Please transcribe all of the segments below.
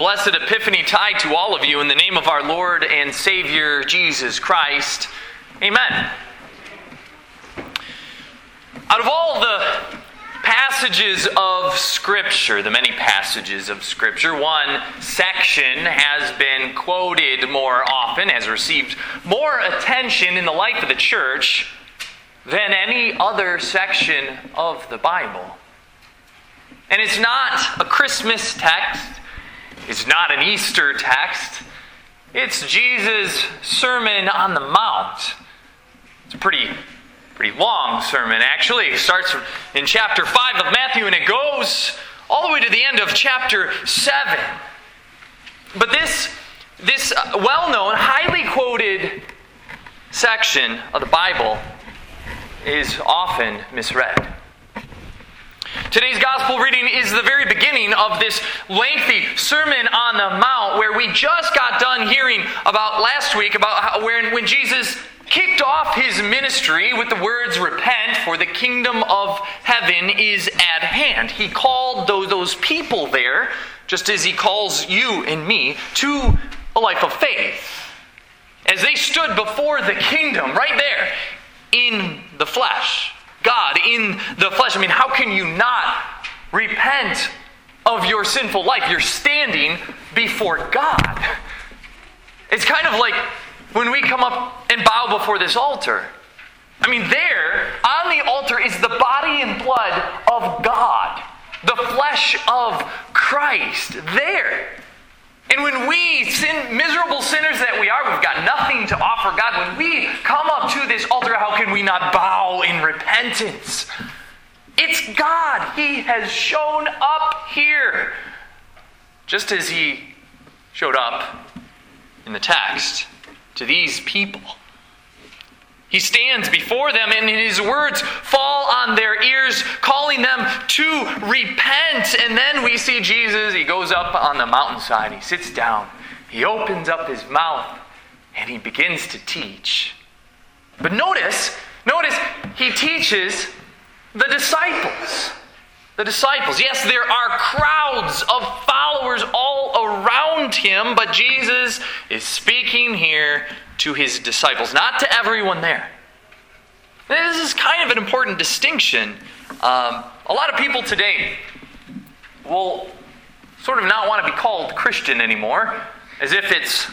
blessed Epiphany tide to all of you in the name of our Lord and Savior Jesus Christ. Amen. Out of all the passages of Scripture, the many passages of Scripture, one section has been quoted more often, has received more attention in the life of the church than any other section of the Bible. And it's not a Christmas text, it's not an Easter text, it's Jesus' Sermon on the Mount. It's a pretty, pretty long sermon, actually. It starts in chapter 5 of Matthew and it goes all the way to the end of chapter 7. But this, this uh, well known, highly quoted section of the Bible is often misread. Today's gospel reading is the very beginning of this lengthy Sermon on the Mount where we just got done hearing about last week about how, when, when Jesus kicked off his ministry with the words, Repent, for the kingdom of heaven is at hand. He called those, those people there, just as he calls you and me, to a life of faith. As they stood before the kingdom, right there, in the flesh. God in the flesh. I mean, how can you not repent of your sinful life? You're standing before God. It's kind of like when we come up and bow before this altar. I mean, there, on the altar, is the body and blood of God, the flesh of Christ. There. And when we, sin, miserable sinners that we are, we've got nothing to offer God. When we come up to this altar, how can we not bow in repentance? It's God. He has shown up here. Just as He showed up in the text to these people. He stands before them, and his words fall on their ears, calling them to repent. And then we see Jesus, he goes up on the mountainside, he sits down, he opens up his mouth, and he begins to teach. But notice, notice, he teaches the disciples. The disciples. Yes, there are crowds of followers all around him, but Jesus is speaking here to his disciples, not to everyone there. This is kind of an important distinction. Um, a lot of people today will sort of not want to be called Christian anymore, as if it's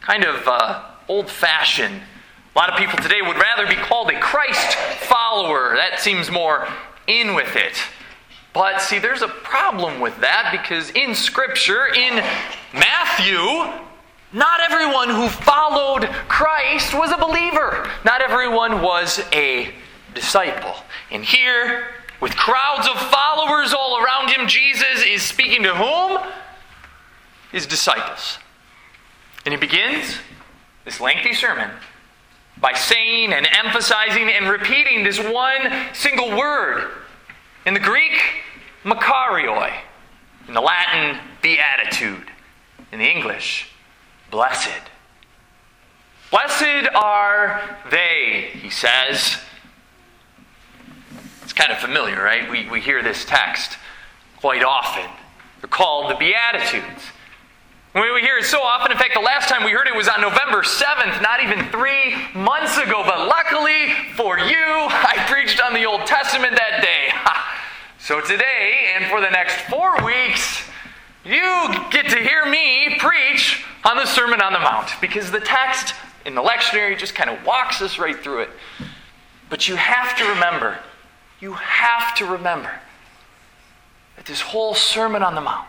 kind of uh, old fashioned. A lot of people today would rather be called a Christ follower. That seems more in with it. But see, there's a problem with that because in Scripture, in Matthew, not everyone who followed Christ was a believer. Not everyone was a disciple. And here, with crowds of followers all around him, Jesus is speaking to whom? His disciples. And he begins this lengthy sermon by saying and emphasizing and repeating this one single word. In the Greek, makarioi. In the Latin, beatitude. In the English, blessed. Blessed are they, he says. It's kind of familiar, right? We, we hear this text quite often. They're called the Beatitudes. We hear it so often. In fact, the last time we heard it was on November 7th, not even three months ago. But luckily for you, I preached on the Old Testament that day. So today, and for the next four weeks, you get to hear me preach on the Sermon on the Mount because the text in the lectionary just kind of walks us right through it. But you have to remember, you have to remember that this whole Sermon on the Mount,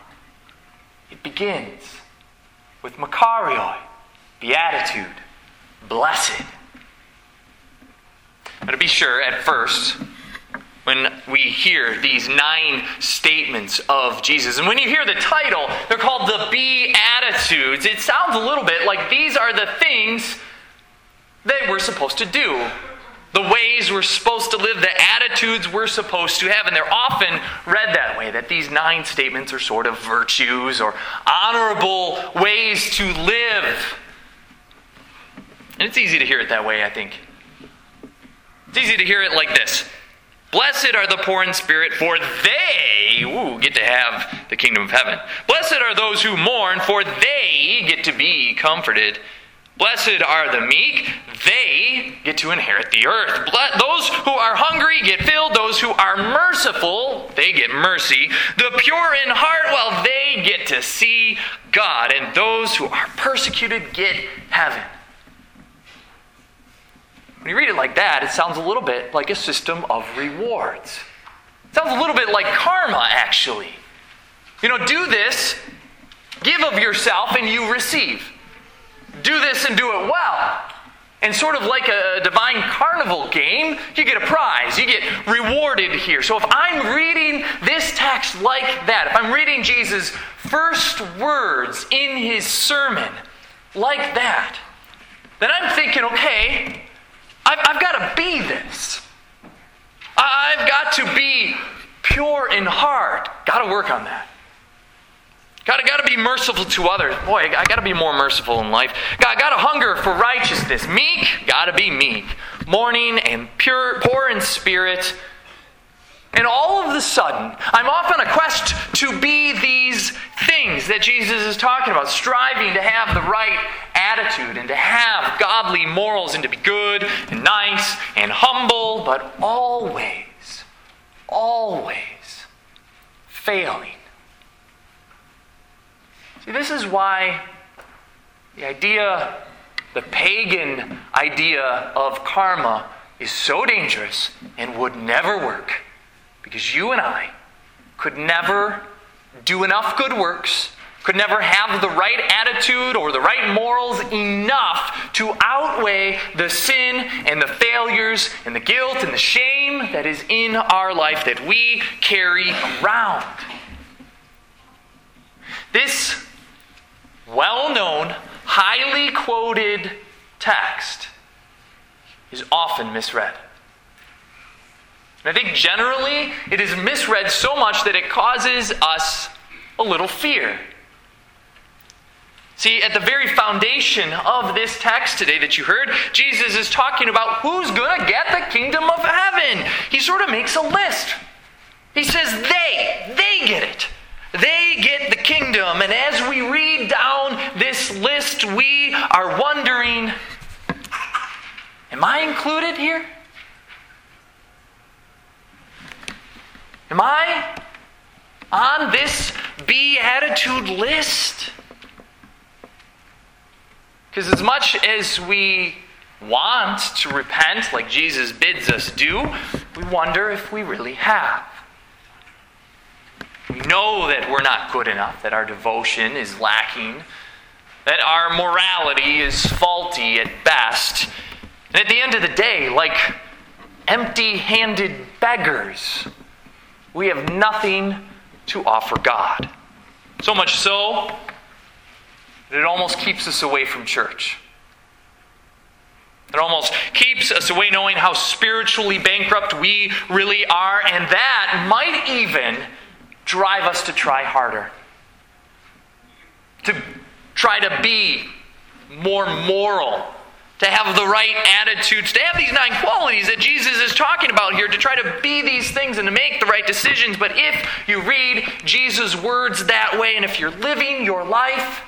it begins with Makarioi, beatitude, blessed. Now, to be sure, at first, when we hear these nine statements of Jesus. And when you hear the title, they're called the Beatitudes. It sounds a little bit like these are the things that we're supposed to do. The ways we're supposed to live, the attitudes we're supposed to have. And they're often read that way that these nine statements are sort of virtues or honorable ways to live. And it's easy to hear it that way, I think. It's easy to hear it like this Blessed are the poor in spirit, for they ooh, get to have the kingdom of heaven. Blessed are those who mourn, for they get to be comforted. Blessed are the meek, they get to inherit the earth. Those who are hungry get filled. Those who are merciful, they get mercy. The pure in heart, well, they get to see God. And those who are persecuted get heaven. When you read it like that, it sounds a little bit like a system of rewards. It sounds a little bit like karma, actually. You know, do this, give of yourself, and you receive do this and do it well. And sort of like a divine carnival game, you get a prize. You get rewarded here. So if I'm reading this text like that, if I'm reading Jesus' first words in his sermon like that, then I'm thinking, okay, I've, I've got to be this. I've got to be pure in heart. Got to work on that. Gotta, gotta be merciful to others. Boy, I gotta be more merciful in life. God, gotta hunger for righteousness. Meek, gotta be meek. Mourning and pure, poor in spirit. And all of the sudden, I'm off on a quest to be these things that Jesus is talking about, striving to have the right attitude and to have godly morals and to be good and nice and humble, but always, always failing See, this is why the idea, the pagan idea of karma, is so dangerous and would never work. Because you and I could never do enough good works, could never have the right attitude or the right morals enough to outweigh the sin and the failures and the guilt and the shame that is in our life that we carry around. This well known, highly quoted text is often misread. And I think generally it is misread so much that it causes us a little fear. See, at the very foundation of this text today that you heard, Jesus is talking about who's going to get the kingdom of heaven. He sort of makes a list. He says, they, they get it. They get the kingdom. And as we read down this list, we are wondering Am I included here? Am I on this beatitude list? Because as much as we want to repent, like Jesus bids us do, we wonder if we really have. We know that we're not good enough, that our devotion is lacking, that our morality is faulty at best. And at the end of the day, like empty handed beggars, we have nothing to offer God. So much so that it almost keeps us away from church. It almost keeps us away knowing how spiritually bankrupt we really are, and that might even drive us to try harder, to try to be more moral, to have the right attitudes, to have these nine qualities that Jesus is talking about here, to try to be these things and to make the right decisions. But if you read Jesus' words that way, and if you're living your life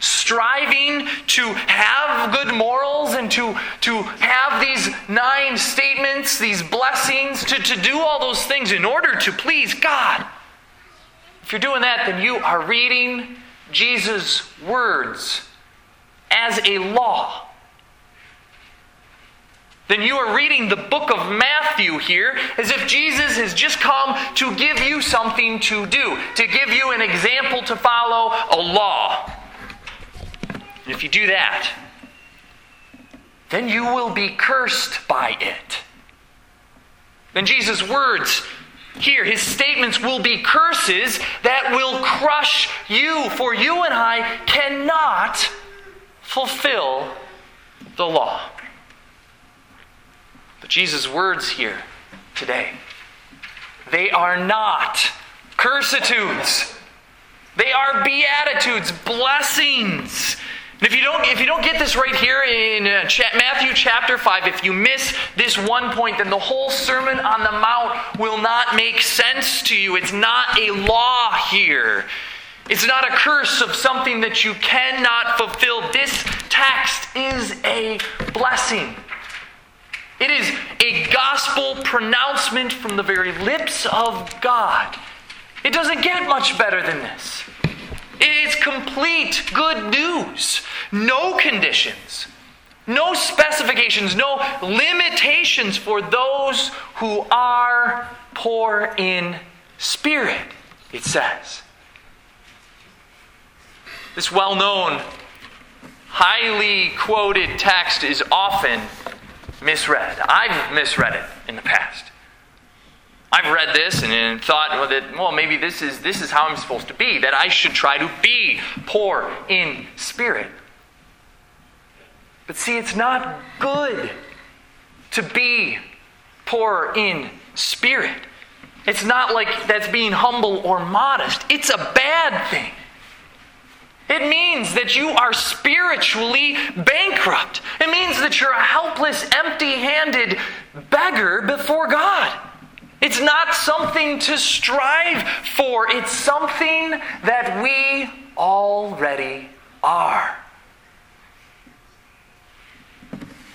striving to have good morals and to, to have these nine statements, these blessings, to, to do all those things in order to please God. If you're doing that, then you are reading Jesus' words as a law. Then you are reading the book of Matthew here as if Jesus has just come to give you something to do, to give you an example to follow, a law. And if you do that, then you will be cursed by it. Then Jesus' words here, his statements will be curses that will crush you, for you and I cannot fulfill the law. Jesus' words here today, they are not cursitudes. They are beatitudes, blessings And if you don't, if you don't get this right here in uh, Matthew chapter 5, if you miss this one point, then the whole Sermon on the Mount will not make sense to you. It's not a law here. It's not a curse of something that you cannot fulfill. This text is a blessing. It is a gospel pronouncement from the very lips of God. It doesn't get much better than this. It's complete good news. No conditions, no specifications, no limitations for those who are poor in spirit, it says. This well known, highly quoted text is often misread. I've misread it in the past. I've read this and, and thought well, that well maybe this is this is how I'm supposed to be that I should try to be poor in spirit. But see it's not good to be poor in spirit. It's not like that's being humble or modest. It's a bad thing. It means that you are spiritually bankrupt. It means that you're a helpless, empty handed beggar before God. It's not something to strive for, it's something that we already are.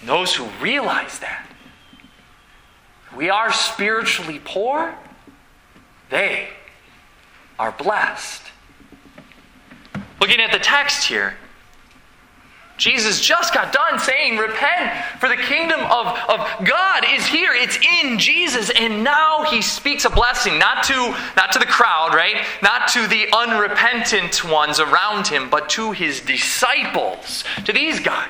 Those who realize that we are spiritually poor, they are blessed. Looking at the text here, Jesus just got done saying, Repent, for the kingdom of, of God is here. It's in Jesus. And now he speaks a blessing, not to, not to the crowd, right? Not to the unrepentant ones around him, but to his disciples, to these guys.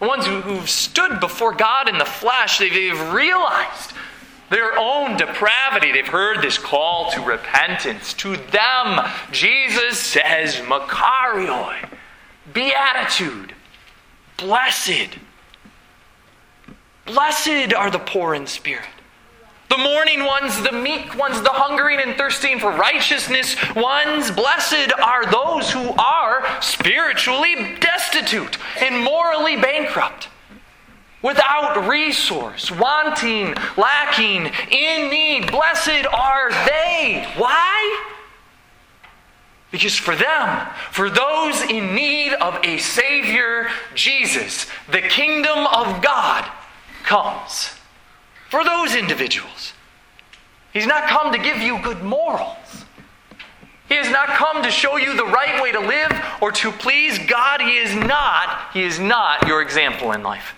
The ones who, who've stood before God in the flesh, they, they've realized their own depravity. They've heard this call to repentance. To them, Jesus says, Makarioi beatitude, blessed. Blessed are the poor in spirit. The mourning ones, the meek ones, the hungering and thirsting for righteousness ones, blessed are those who are spiritually destitute and morally bankrupt, without resource, wanting, lacking, in need. Blessed are they. Why? Because for them, for those in need of a Savior, Jesus, the kingdom of God comes. For those individuals. He's not come to give you good morals. He has not come to show you the right way to live or to please God. He is not, he is not your example in life.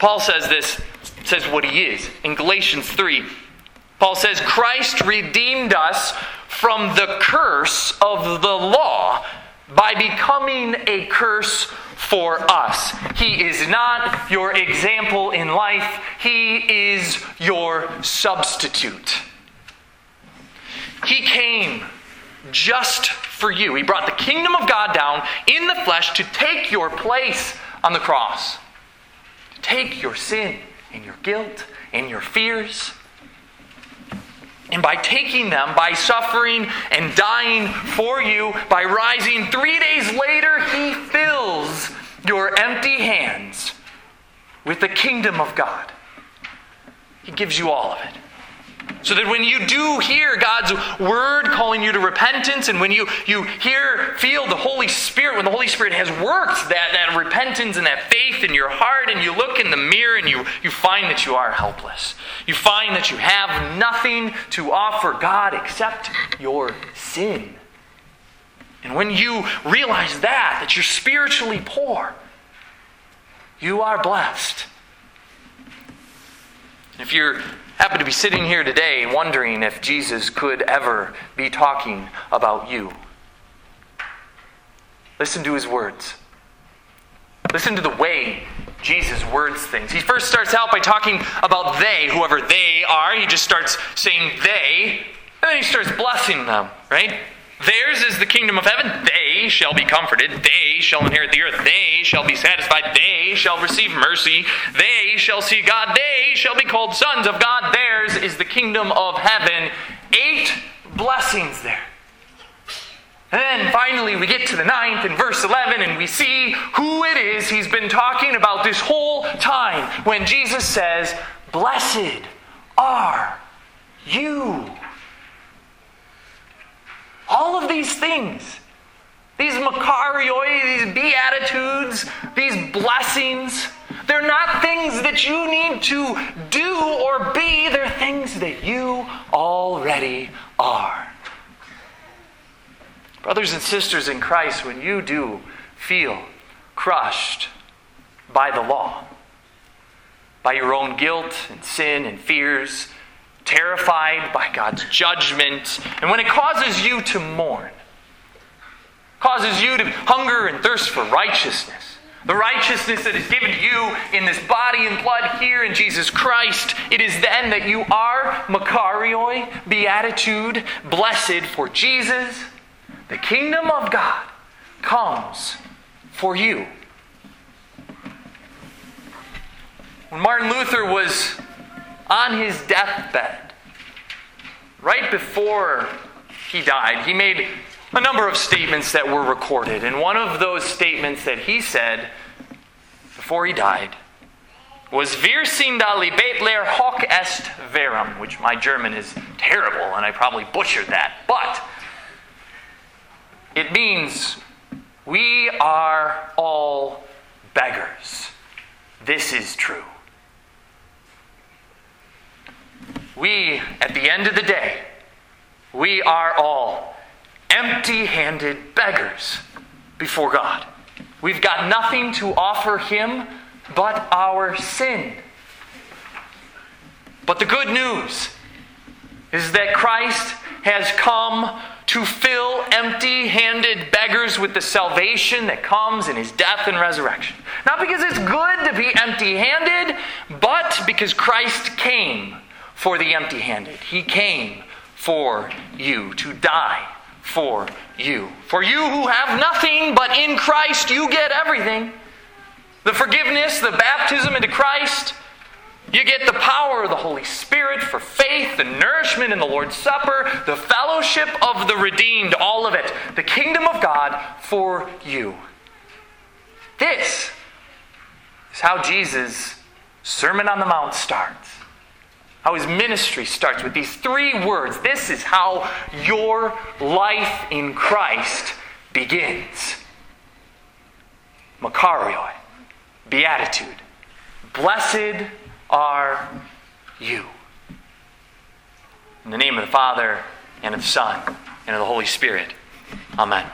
Paul says this, says what he is. In Galatians 3, Paul says, Christ redeemed us from the curse of the law by becoming a curse for us. He is not your example in life, He is your substitute. He came just for you. He brought the kingdom of God down in the flesh to take your place on the cross, take your sin and your guilt and your fears and by taking them, by suffering and dying for you, by rising three days later, he fills your empty hands with the kingdom of God. He gives you all of it. So that when you do hear God's word calling you to repentance, and when you, you hear, feel the Holy Spirit, when the Holy Spirit has worked that, that repentance and that faith in your heart, and you look in the mirror and you, you find that you are helpless. You find that you have nothing to offer God except your sin. And when you realize that, that you're spiritually poor, you are blessed. If you're happen to be sitting here today wondering if Jesus could ever be talking about you. Listen to his words. Listen to the way Jesus words things. He first starts out by talking about they, whoever they are. He just starts saying they, and then he starts blessing them, right? Theirs is the kingdom of heaven. They shall be comforted. They shall inherit the earth. They shall be satisfied. They shall receive mercy. They shall see God. They shall be called sons of God. Theirs is the kingdom of heaven. Eight blessings there. And then finally, we get to the ninth in verse 11, and we see who it is he's been talking about this whole time when Jesus says, Blessed are you. All of these things, these makarioi, these beatitudes, these blessings, they're not things that you need to do or be, they're things that you already are. Brothers and sisters in Christ, when you do feel crushed by the law, by your own guilt and sin and fears, terrified by God's judgment, and when it causes you to mourn, causes you to hunger and thirst for righteousness, the righteousness that is given to you in this body and blood here in Jesus Christ, it is then that you are Makarioi, beatitude, blessed for Jesus the kingdom of God comes for you. When Martin Luther was on his deathbed, right before he died, he made a number of statements that were recorded. And one of those statements that he said before he died was Wir sind alle Bettler hoc est verum, which my German is terrible and I probably butchered that. But it means we are all beggars. This is true. We, at the end of the day, we are all empty handed beggars before God. We've got nothing to offer Him but our sin. But the good news is that Christ has come to fill empty handed beggars with the salvation that comes in his death and resurrection. Not because it's good to be empty handed, but because Christ came for the empty handed. He came for you to die for you. For you who have nothing, but in Christ you get everything. The forgiveness, the baptism into Christ, you get the power of the Holy Spirit for faith, the nourishment in the Lord's Supper, the fellowship of the redeemed, all of it. The kingdom of God for you. This is how Jesus' Sermon on the Mount starts. How his ministry starts with these three words. This is how your life in Christ begins. Makarioi, beatitude. Blessed are you. In the name of the Father, and of the Son, and of the Holy Spirit. Amen.